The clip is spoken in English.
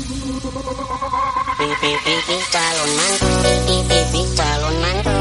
Pipi pipi calon mantu, pipi pipi calon mantu.